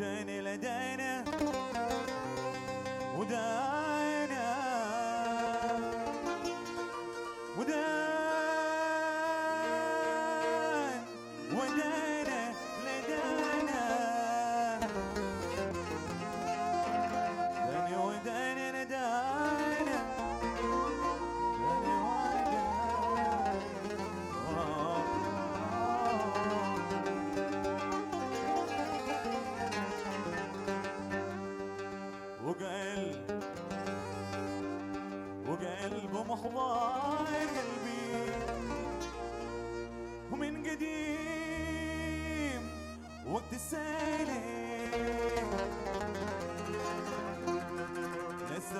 وداني لدينا This ain't it. Let's